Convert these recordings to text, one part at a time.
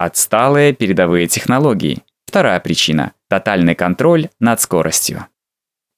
Отсталые передовые технологии. Вторая причина – тотальный контроль над скоростью.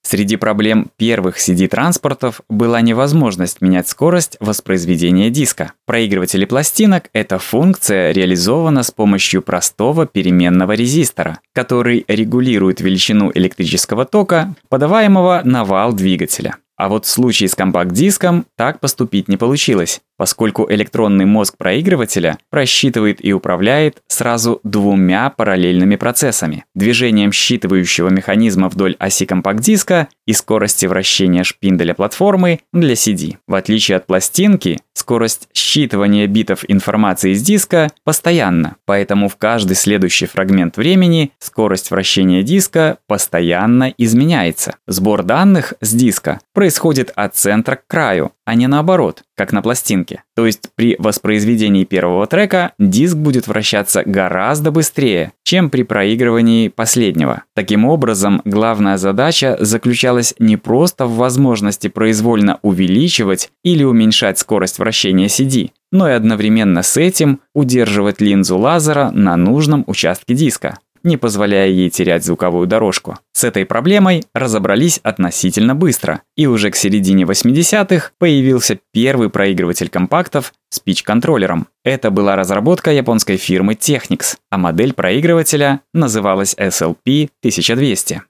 Среди проблем первых CD-транспортов была невозможность менять скорость воспроизведения диска. Проигрыватели пластинок – эта функция реализована с помощью простого переменного резистора, который регулирует величину электрического тока, подаваемого на вал двигателя. А вот в случае с компакт-диском так поступить не получилось поскольку электронный мозг проигрывателя просчитывает и управляет сразу двумя параллельными процессами – движением считывающего механизма вдоль оси компакт-диска и скорости вращения шпинделя платформы для CD. В отличие от пластинки, скорость считывания битов информации из диска постоянна, поэтому в каждый следующий фрагмент времени скорость вращения диска постоянно изменяется. Сбор данных с диска происходит от центра к краю, а не наоборот, как на пластинке. То есть при воспроизведении первого трека диск будет вращаться гораздо быстрее, чем при проигрывании последнего. Таким образом, главная задача заключалась не просто в возможности произвольно увеличивать или уменьшать скорость вращения CD, но и одновременно с этим удерживать линзу лазера на нужном участке диска не позволяя ей терять звуковую дорожку. С этой проблемой разобрались относительно быстро, и уже к середине 80-х появился первый проигрыватель компактов с пич-контроллером. Это была разработка японской фирмы Technics, а модель проигрывателя называлась SLP 1200.